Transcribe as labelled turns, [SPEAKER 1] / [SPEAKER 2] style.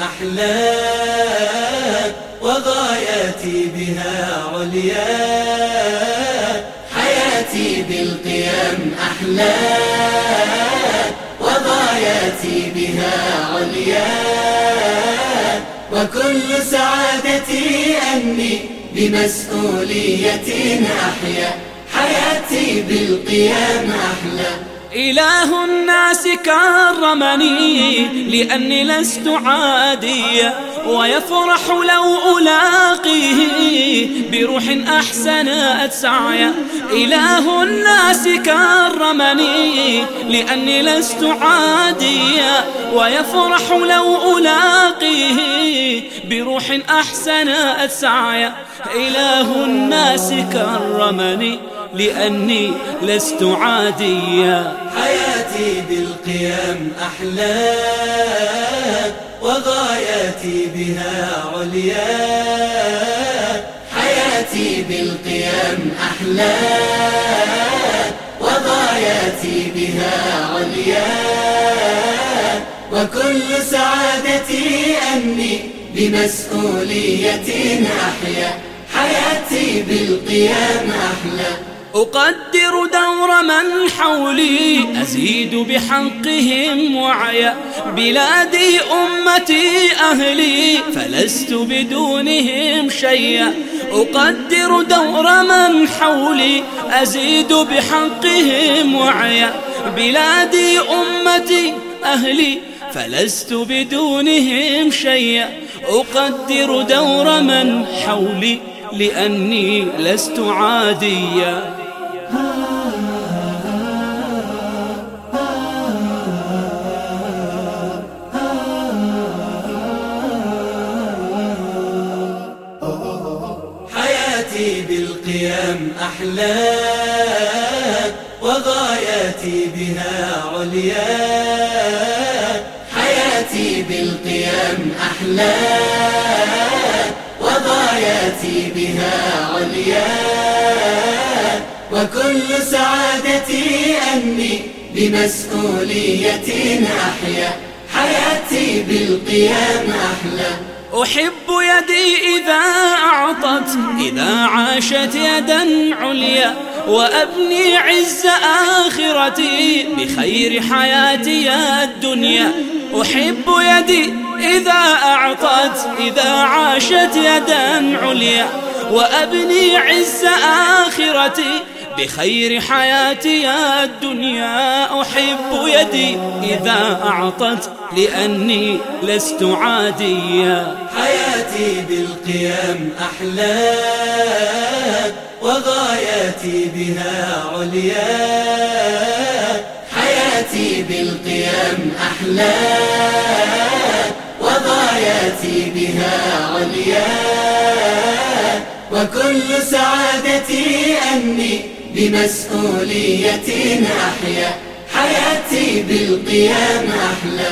[SPEAKER 1] أحلى وغاياتي بها عليا. حياتي بالقيم أحلى وغاياتي بها عليا. وكل سعادتي أني بمسؤولية أحيا. حياتي بالقيام أحلى.
[SPEAKER 2] إله الناس كرمني لأني لست عاديا ويفرح لو ألاقيه بروح أحسنت سعيا إله الناس كرمني لأني لست عاديا ويفرح لو ألاقيه بروح أحسنت سعيا إله الناس كرمني لأني لست عاديا.
[SPEAKER 1] حياتي بالقيام أحلى وغاياتي بها عليا. حياتي بالقيام أحلى وغاياتي بها عليا. وكل سعادتي أني بمسؤولية أحيا. حياتي بالقيام أحلى
[SPEAKER 2] أقدر دور من حولي، أزيد بحقهم وعيا بلادي أمتي أهلي، فلست بدونهم شيئا. أقدر دور من حولي، أزيد بحقهم وعيا بلادي أمتي أهلي، فلست بدونهم شيئا. أقدر دور من حولي، لأني لست عاديا.
[SPEAKER 1] حياتي بالقيام أحلى وغاياتي بها عليا. حياتي بالقيام أحلى وغاياتي بها عليا. وكل سعادتي أني بمسؤولية أحيا. حياتي بالقيام أحلى.
[SPEAKER 2] أحب يدي إذا أعطت إذا عاشت يدا عليا وأبني عز آخرتي بخير حياتي الدنيا. أحب يدي إذا أعطت، إذا عاشت يدا عليا. وأبني عز آخرتي بخير حياتي الدنيا. أحب يدي إذا أعطت لأني لست عاديا.
[SPEAKER 1] حياتي بالقيام أحلى وغاياتي بها عليا. حياتي بالقيام أحلى وغاياتي بها عليا. وكل سعادتي أني بمسؤولية أحيا. حياتي بالقيام أحلى.